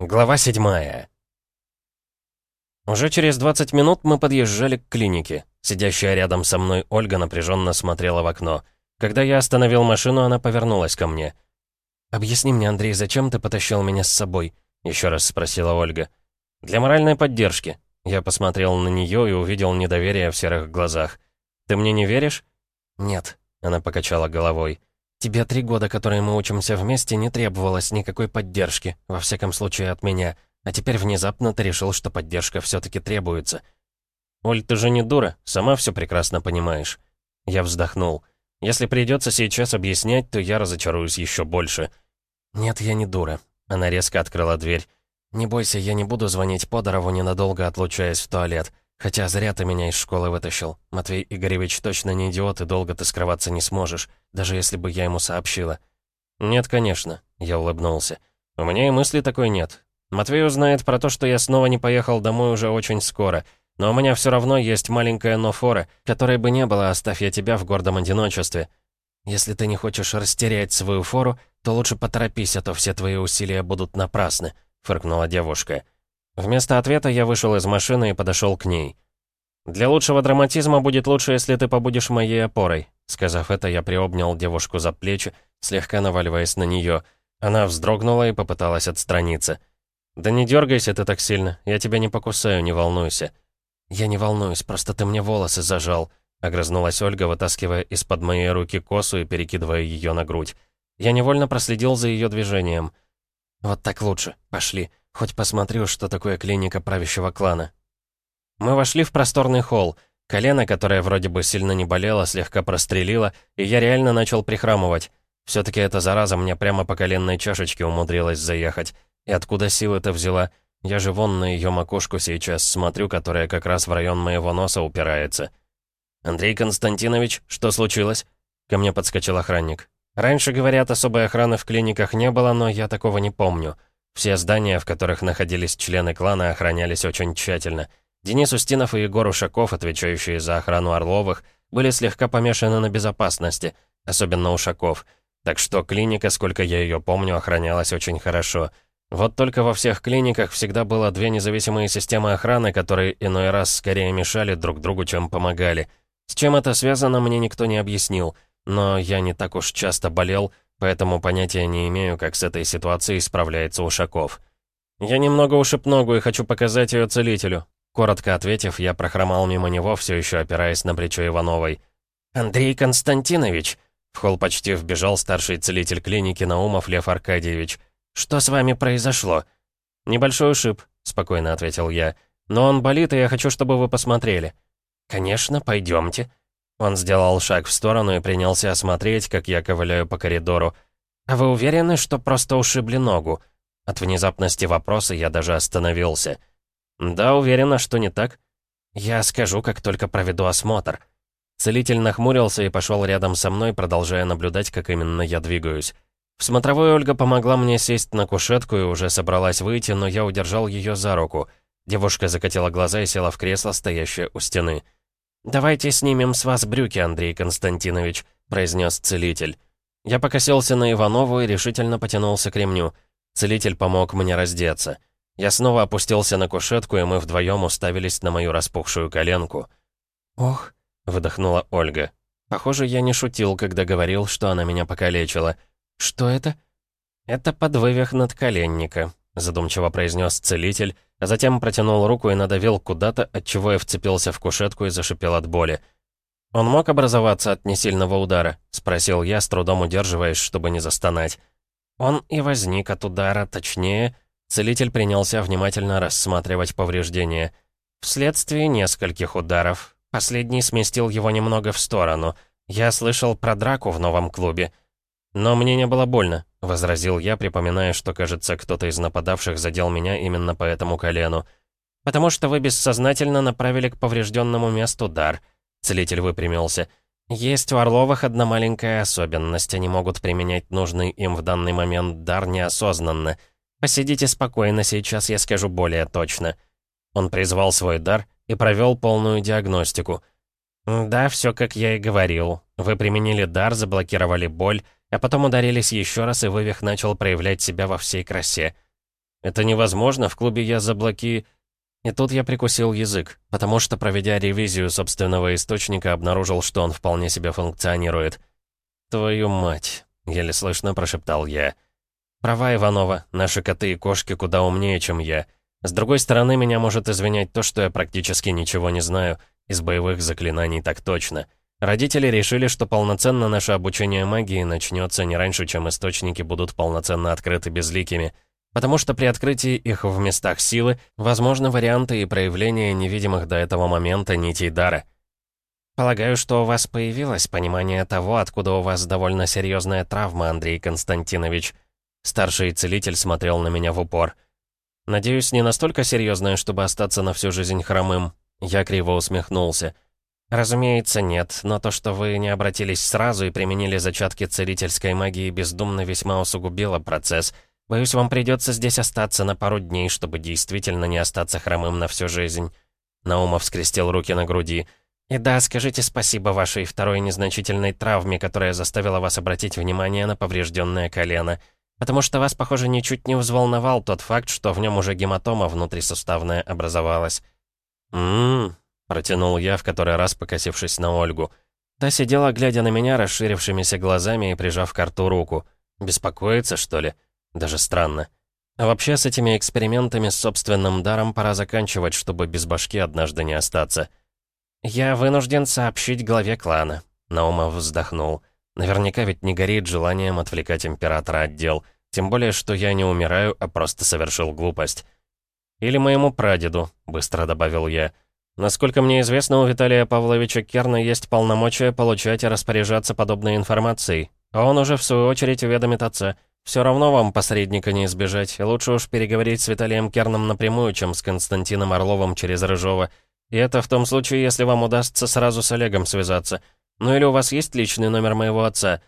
Глава седьмая. Уже через 20 минут мы подъезжали к клинике. Сидящая рядом со мной Ольга напряженно смотрела в окно. Когда я остановил машину, она повернулась ко мне. «Объясни мне, Андрей, зачем ты потащил меня с собой?» Еще раз спросила Ольга. «Для моральной поддержки». Я посмотрел на нее и увидел недоверие в серых глазах. «Ты мне не веришь?» «Нет», — она покачала головой. Тебе три года, которые мы учимся вместе, не требовалось никакой поддержки, во всяком случае от меня. А теперь внезапно ты решил, что поддержка все-таки требуется. Оль, ты же не дура, сама все прекрасно понимаешь. Я вздохнул. Если придется сейчас объяснять, то я разочаруюсь еще больше. Нет, я не дура. Она резко открыла дверь. Не бойся, я не буду звонить Подорову, ненадолго отлучаясь в туалет. Хотя зря ты меня из школы вытащил. Матвей Игоревич точно не идиот, и долго ты скрываться не сможешь, даже если бы я ему сообщила. Нет, конечно, я улыбнулся. У меня и мысли такой нет. Матвей узнает про то, что я снова не поехал домой уже очень скоро. Но у меня все равно есть маленькая нофора, которой бы не было, оставь я тебя в гордом одиночестве. Если ты не хочешь растерять свою фору, то лучше поторопись, а то все твои усилия будут напрасны», — фыркнула девушка. Вместо ответа я вышел из машины и подошел к ней. «Для лучшего драматизма будет лучше, если ты побудешь моей опорой». Сказав это, я приобнял девушку за плечи, слегка наваливаясь на нее. Она вздрогнула и попыталась отстраниться. «Да не дергайся ты так сильно, я тебя не покусаю, не волнуйся». «Я не волнуюсь, просто ты мне волосы зажал», — огрызнулась Ольга, вытаскивая из-под моей руки косу и перекидывая ее на грудь. Я невольно проследил за ее движением. «Вот так лучше, пошли». Хоть посмотрю, что такое клиника правящего клана. Мы вошли в просторный холл. Колено, которое вроде бы сильно не болело, слегка прострелило, и я реально начал прихрамывать. Все-таки эта зараза мне прямо по коленной чашечке умудрилась заехать. И откуда силы-то взяла? Я же вон на ее макушку сейчас смотрю, которая как раз в район моего носа упирается. «Андрей Константинович, что случилось?» Ко мне подскочил охранник. «Раньше, говорят, особой охраны в клиниках не было, но я такого не помню. Все здания, в которых находились члены клана, охранялись очень тщательно. Денис Устинов и Егор Ушаков, отвечающие за охрану Орловых, были слегка помешаны на безопасности, особенно Ушаков. Так что клиника, сколько я ее помню, охранялась очень хорошо. Вот только во всех клиниках всегда было две независимые системы охраны, которые иной раз скорее мешали друг другу, чем помогали. С чем это связано, мне никто не объяснил. Но я не так уж часто болел, поэтому понятия не имею, как с этой ситуацией справляется Ушаков. «Я немного ушиб ногу и хочу показать ее целителю». Коротко ответив, я прохромал мимо него, все еще опираясь на плечо Ивановой. «Андрей Константинович!» В холл почти вбежал старший целитель клиники Наумов Лев Аркадьевич. «Что с вами произошло?» «Небольшой ушиб», — спокойно ответил я. «Но он болит, и я хочу, чтобы вы посмотрели». «Конечно, пойдемте», он сделал шаг в сторону и принялся осмотреть, как я ковыляю по коридору. «А вы уверены, что просто ушибли ногу?» От внезапности вопроса я даже остановился. «Да, уверена, что не так». «Я скажу, как только проведу осмотр». Целитель нахмурился и пошел рядом со мной, продолжая наблюдать, как именно я двигаюсь. В смотровой Ольга помогла мне сесть на кушетку и уже собралась выйти, но я удержал ее за руку. Девушка закатила глаза и села в кресло, стоящее у стены. «Давайте снимем с вас брюки, Андрей Константинович», — произнес целитель. Я покосился на Иванову и решительно потянулся к ремню. Целитель помог мне раздеться. Я снова опустился на кушетку, и мы вдвоем уставились на мою распухшую коленку. «Ох», — выдохнула Ольга. «Похоже, я не шутил, когда говорил, что она меня покалечила. Что это?» «Это подвывих надколенника», — задумчиво произнес целитель, а затем протянул руку и надавил куда-то, отчего я вцепился в кушетку и зашипел от боли. «Он мог образоваться от несильного удара?» — спросил я, с трудом удерживаясь, чтобы не застонать. «Он и возник от удара, точнее...» Целитель принялся внимательно рассматривать повреждения. Вследствие нескольких ударов. Последний сместил его немного в сторону. Я слышал про драку в новом клубе. Но мне не было больно. — возразил я, припоминая, что, кажется, кто-то из нападавших задел меня именно по этому колену. «Потому что вы бессознательно направили к поврежденному месту дар». Целитель выпрямился. «Есть у Орловых одна маленькая особенность. Они могут применять нужный им в данный момент дар неосознанно. Посидите спокойно, сейчас я скажу более точно». Он призвал свой дар и провел полную диагностику. «Да, все как я и говорил. Вы применили дар, заблокировали боль, а потом ударились еще раз, и вывих начал проявлять себя во всей красе. Это невозможно, в клубе я заблоки...» И тут я прикусил язык, потому что, проведя ревизию собственного источника, обнаружил, что он вполне себе функционирует. «Твою мать!» — еле слышно прошептал я. «Права, Иванова, наши коты и кошки куда умнее, чем я. С другой стороны, меня может извинять то, что я практически ничего не знаю, из боевых заклинаний так точно. Родители решили, что полноценно наше обучение магии начнется не раньше, чем источники будут полноценно открыты безликими» потому что при открытии их в местах силы возможны варианты и проявления невидимых до этого момента нитей дара. Полагаю, что у вас появилось понимание того, откуда у вас довольно серьезная травма, Андрей Константинович. Старший целитель смотрел на меня в упор. Надеюсь, не настолько серьезная, чтобы остаться на всю жизнь хромым. Я криво усмехнулся. «Разумеется, нет, но то, что вы не обратились сразу и применили зачатки целительской магии бездумно весьма усугубило процесс — Боюсь, вам придется здесь остаться на пару дней, чтобы действительно не остаться хромым на всю жизнь». Наумов скрестил руки на груди. «И да, скажите спасибо вашей второй незначительной травме, которая заставила вас обратить внимание на поврежденное колено. Потому что вас, похоже, ничуть не взволновал тот факт, что в нем уже гематома внутрисуставная образовалась». «М-м-м», протянул я, в который раз покосившись на Ольгу. Та сидела, глядя на меня расширившимися глазами и прижав к рту руку. «Беспокоится, что ли?» Даже странно. А вообще с этими экспериментами с собственным даром пора заканчивать, чтобы без башки однажды не остаться. «Я вынужден сообщить главе клана», — Наумов вздохнул. «Наверняка ведь не горит желанием отвлекать императора от дел. Тем более, что я не умираю, а просто совершил глупость». «Или моему прадеду», — быстро добавил я. «Насколько мне известно, у Виталия Павловича Керна есть полномочия получать и распоряжаться подобной информацией. А он уже, в свою очередь, уведомит отца». Все равно вам посредника не избежать. Лучше уж переговорить с Виталием Керном напрямую, чем с Константином Орловым через Рыжова. И это в том случае, если вам удастся сразу с Олегом связаться. Ну или у вас есть личный номер моего отца?»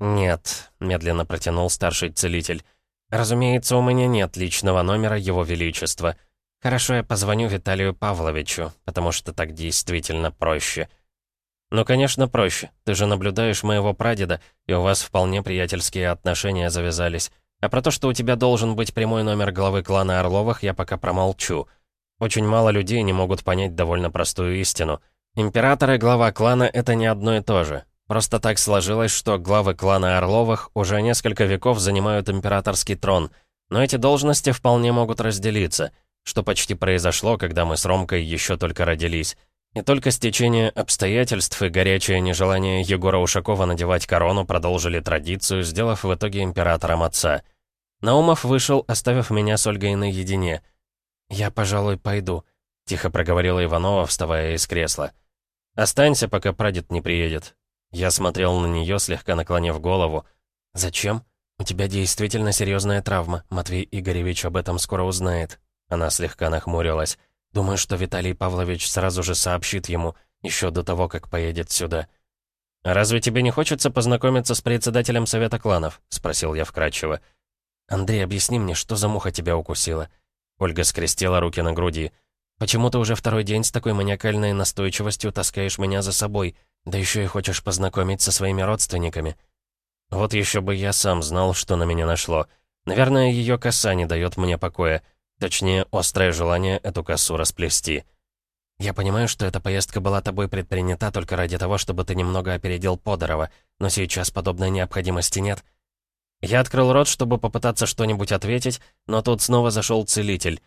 «Нет», — медленно протянул старший целитель. «Разумеется, у меня нет личного номера Его Величества. Хорошо, я позвоню Виталию Павловичу, потому что так действительно проще». «Ну, конечно, проще. Ты же наблюдаешь моего прадеда, и у вас вполне приятельские отношения завязались. А про то, что у тебя должен быть прямой номер главы клана Орловых, я пока промолчу. Очень мало людей не могут понять довольно простую истину. Император и глава клана — это не одно и то же. Просто так сложилось, что главы клана Орловых уже несколько веков занимают императорский трон, но эти должности вполне могут разделиться, что почти произошло, когда мы с Ромкой еще только родились. И только стечение обстоятельств и горячее нежелание Егора Ушакова надевать корону продолжили традицию, сделав в итоге императором отца. Наумов вышел, оставив меня с Ольгой наедине. «Я, пожалуй, пойду», — тихо проговорила Иванова, вставая из кресла. «Останься, пока прадед не приедет». Я смотрел на нее, слегка наклонив голову. «Зачем? У тебя действительно серьезная травма. Матвей Игоревич об этом скоро узнает». Она слегка нахмурилась. Думаю, что Виталий Павлович сразу же сообщит ему, еще до того, как поедет сюда. «Разве тебе не хочется познакомиться с председателем Совета кланов?» — спросил я вкратчиво. «Андрей, объясни мне, что за муха тебя укусила?» Ольга скрестила руки на груди. «Почему ты уже второй день с такой маниакальной настойчивостью таскаешь меня за собой, да еще и хочешь познакомить со своими родственниками?» Вот еще бы я сам знал, что на меня нашло. Наверное, ее коса не дает мне покоя. Точнее, острое желание эту косу расплести. «Я понимаю, что эта поездка была тобой предпринята только ради того, чтобы ты немного опередил Подорова, но сейчас подобной необходимости нет». Я открыл рот, чтобы попытаться что-нибудь ответить, но тут снова зашел целитель.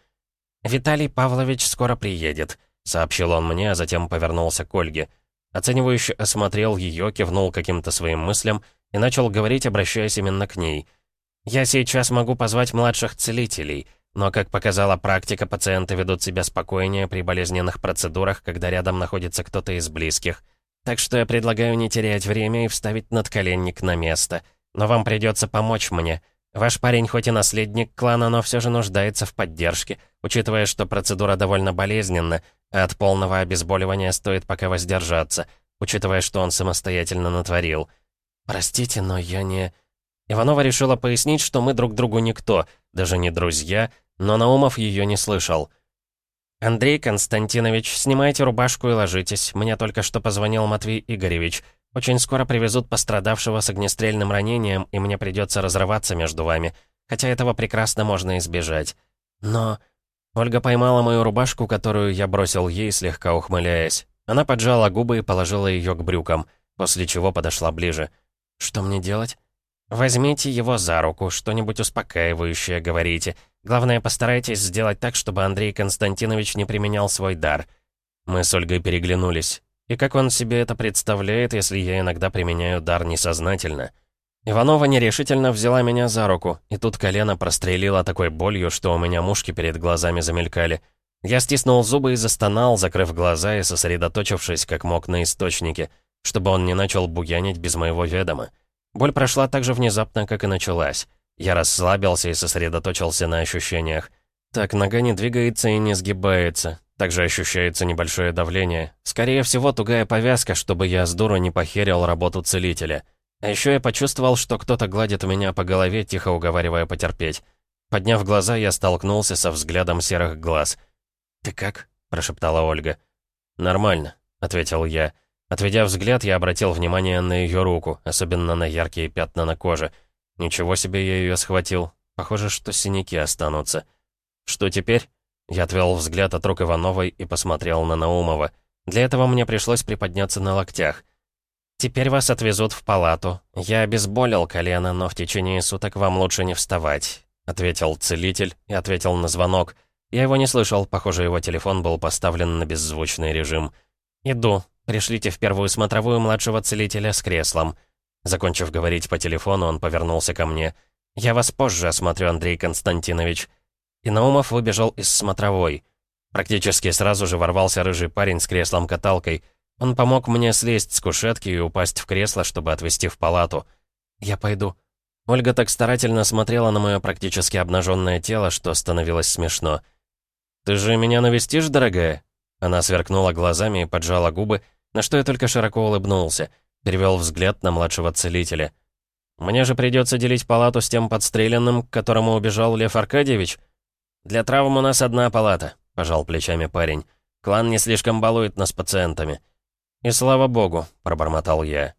«Виталий Павлович скоро приедет», — сообщил он мне, а затем повернулся к Ольге. Оценивающе осмотрел ее, кивнул каким-то своим мыслям и начал говорить, обращаясь именно к ней. «Я сейчас могу позвать младших целителей». Но, как показала практика, пациенты ведут себя спокойнее при болезненных процедурах, когда рядом находится кто-то из близких. Так что я предлагаю не терять время и вставить надколенник на место. Но вам придется помочь мне. Ваш парень хоть и наследник клана, но все же нуждается в поддержке, учитывая, что процедура довольно болезненна, а от полного обезболивания стоит пока воздержаться, учитывая, что он самостоятельно натворил. Простите, но я не... Иванова решила пояснить, что мы друг другу никто, даже не друзья, но Наумов ее не слышал. «Андрей Константинович, снимайте рубашку и ложитесь. Мне только что позвонил Матвей Игоревич. Очень скоро привезут пострадавшего с огнестрельным ранением, и мне придется разрываться между вами. хотя этого прекрасно можно избежать. Но... Ольга поймала мою рубашку, которую я бросил ей, слегка ухмыляясь. Она поджала губы и положила ее к брюкам, после чего подошла ближе. «Что мне делать?» «Возьмите его за руку, что-нибудь успокаивающее говорите. Главное, постарайтесь сделать так, чтобы Андрей Константинович не применял свой дар». Мы с Ольгой переглянулись. И как он себе это представляет, если я иногда применяю дар несознательно? Иванова нерешительно взяла меня за руку, и тут колено прострелило такой болью, что у меня мушки перед глазами замелькали. Я стиснул зубы и застонал, закрыв глаза и сосредоточившись как мог на источнике, чтобы он не начал буянить без моего ведома. Боль прошла так же внезапно, как и началась. Я расслабился и сосредоточился на ощущениях. Так, нога не двигается и не сгибается. Также ощущается небольшое давление. Скорее всего, тугая повязка, чтобы я с дуру не похерил работу целителя. А еще я почувствовал, что кто-то гладит меня по голове, тихо уговаривая потерпеть. Подняв глаза, я столкнулся со взглядом серых глаз. «Ты как?» – прошептала Ольга. «Нормально», — ответил я. Отведя взгляд, я обратил внимание на ее руку, особенно на яркие пятна на коже. Ничего себе я ее схватил. Похоже, что синяки останутся. Что теперь? Я отвел взгляд от рук Ивановой и посмотрел на Наумова. Для этого мне пришлось приподняться на локтях. «Теперь вас отвезут в палату. Я обезболил колено, но в течение суток вам лучше не вставать», — ответил целитель и ответил на звонок. Я его не слышал, похоже, его телефон был поставлен на беззвучный режим. «Иду», Пришлите в первую смотровую младшего целителя с креслом». Закончив говорить по телефону, он повернулся ко мне. «Я вас позже осмотрю, Андрей Константинович». И Наумов выбежал из смотровой. Практически сразу же ворвался рыжий парень с креслом-каталкой. Он помог мне слезть с кушетки и упасть в кресло, чтобы отвезти в палату. «Я пойду». Ольга так старательно смотрела на мое практически обнаженное тело, что становилось смешно. «Ты же меня навестишь, дорогая?» Она сверкнула глазами и поджала губы, на что я только широко улыбнулся, перевел взгляд на младшего целителя. «Мне же придется делить палату с тем подстреленным, к которому убежал Лев Аркадьевич?» «Для травм у нас одна палата», — пожал плечами парень. «Клан не слишком балует нас пациентами». «И слава богу», — пробормотал я.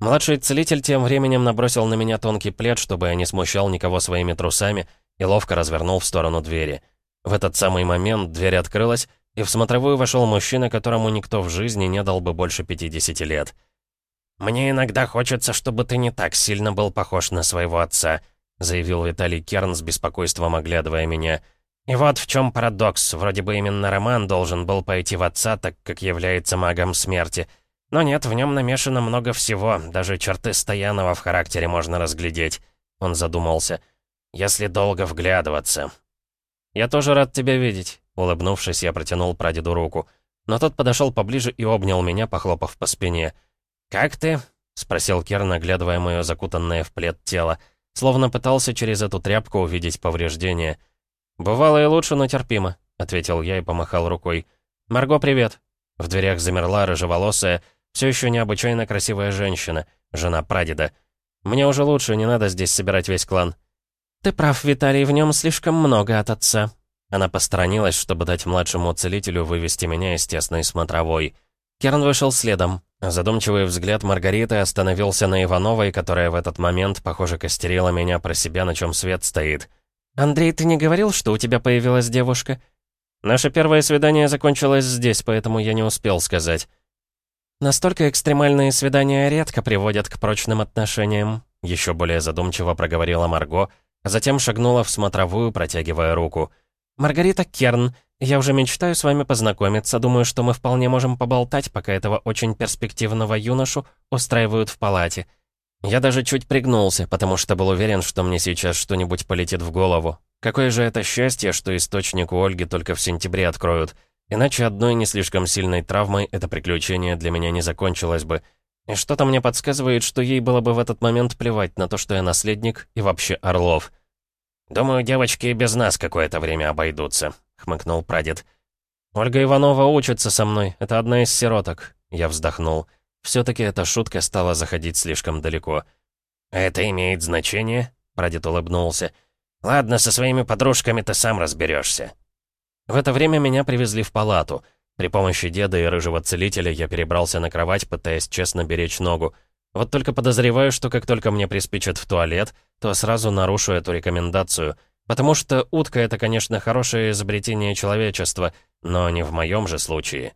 Младший целитель тем временем набросил на меня тонкий плед, чтобы я не смущал никого своими трусами, и ловко развернул в сторону двери. В этот самый момент дверь открылась, и в смотровую вошел мужчина, которому никто в жизни не дал бы больше 50 лет. «Мне иногда хочется, чтобы ты не так сильно был похож на своего отца», заявил Виталий Керн с беспокойством оглядывая меня. «И вот в чем парадокс. Вроде бы именно Роман должен был пойти в отца, так как является магом смерти. Но нет, в нем намешано много всего, даже черты Стоянова в характере можно разглядеть». Он задумался. «Если долго вглядываться». «Я тоже рад тебя видеть», Улыбнувшись, я протянул прадеду руку. Но тот подошел поближе и обнял меня, похлопав по спине. «Как ты?» — спросил Керн, оглядывая мое закутанное в плед тело. Словно пытался через эту тряпку увидеть повреждения. «Бывало и лучше, но терпимо», — ответил я и помахал рукой. «Марго, привет!» В дверях замерла рыжеволосая, все еще необычайно красивая женщина, жена прадеда. «Мне уже лучше, не надо здесь собирать весь клан». «Ты прав, Виталий, в нем слишком много от отца», она посторонилась, чтобы дать младшему целителю вывести меня из тесной смотровой. Керн вышел следом. Задумчивый взгляд Маргариты остановился на Ивановой, которая в этот момент, похоже, костерила меня про себя, на чем свет стоит. «Андрей, ты не говорил, что у тебя появилась девушка?» «Наше первое свидание закончилось здесь, поэтому я не успел сказать». «Настолько экстремальные свидания редко приводят к прочным отношениям», еще более задумчиво проговорила Марго, а затем шагнула в смотровую, протягивая руку. «Маргарита Керн, я уже мечтаю с вами познакомиться. Думаю, что мы вполне можем поболтать, пока этого очень перспективного юношу устраивают в палате». Я даже чуть пригнулся, потому что был уверен, что мне сейчас что-нибудь полетит в голову. Какое же это счастье, что источник у Ольги только в сентябре откроют. Иначе одной не слишком сильной травмой это приключение для меня не закончилось бы. И что-то мне подсказывает, что ей было бы в этот момент плевать на то, что я наследник и вообще Орлов. «Думаю, девочки без нас какое-то время обойдутся», — хмыкнул прадед. «Ольга Иванова учится со мной. Это одна из сироток». Я вздохнул. Все-таки эта шутка стала заходить слишком далеко. «Это имеет значение?» — прадед улыбнулся. «Ладно, со своими подружками ты сам разберешься. В это время меня привезли в палату. При помощи деда и рыжего целителя я перебрался на кровать, пытаясь честно беречь ногу. Вот только подозреваю, что как только мне приспичит в туалет, то сразу нарушу эту рекомендацию. Потому что утка — это, конечно, хорошее изобретение человечества, но не в моем же случае.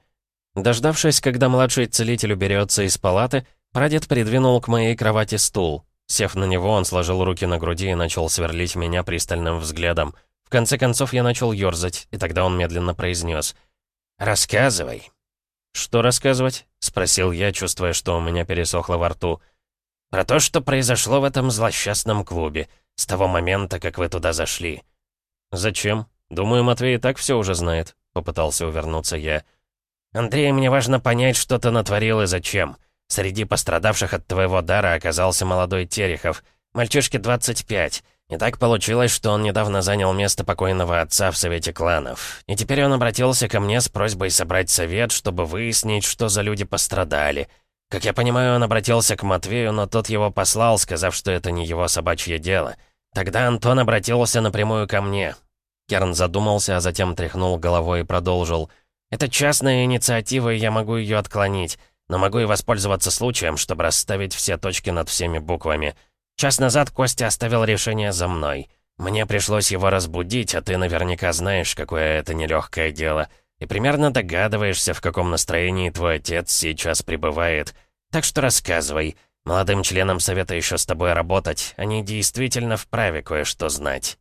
Дождавшись, когда младший целитель уберется из палаты, прадед придвинул к моей кровати стул. Сев на него, он сложил руки на груди и начал сверлить меня пристальным взглядом. В конце концов, я начал ёрзать, и тогда он медленно произнес: «Рассказывай». «Что рассказывать?» — спросил я, чувствуя, что у меня пересохло во рту. «Про то, что произошло в этом злосчастном клубе, с того момента, как вы туда зашли». «Зачем? Думаю, Матвей и так все уже знает», — попытался увернуться я. «Андрей, мне важно понять, что ты натворил и зачем. Среди пострадавших от твоего дара оказался молодой Терехов. Мальчишке 25. И так получилось, что он недавно занял место покойного отца в Совете кланов. И теперь он обратился ко мне с просьбой собрать совет, чтобы выяснить, что за люди пострадали. Как я понимаю, он обратился к Матвею, но тот его послал, сказав, что это не его собачье дело. Тогда Антон обратился напрямую ко мне. Керн задумался, а затем тряхнул головой и продолжил — это частная инициатива, и я могу ее отклонить, но могу и воспользоваться случаем, чтобы расставить все точки над всеми буквами. Час назад Костя оставил решение за мной. Мне пришлось его разбудить, а ты наверняка знаешь, какое это нелегкое дело. И примерно догадываешься, в каком настроении твой отец сейчас пребывает. Так что рассказывай. Молодым членам совета еще с тобой работать. Они действительно вправе кое-что знать.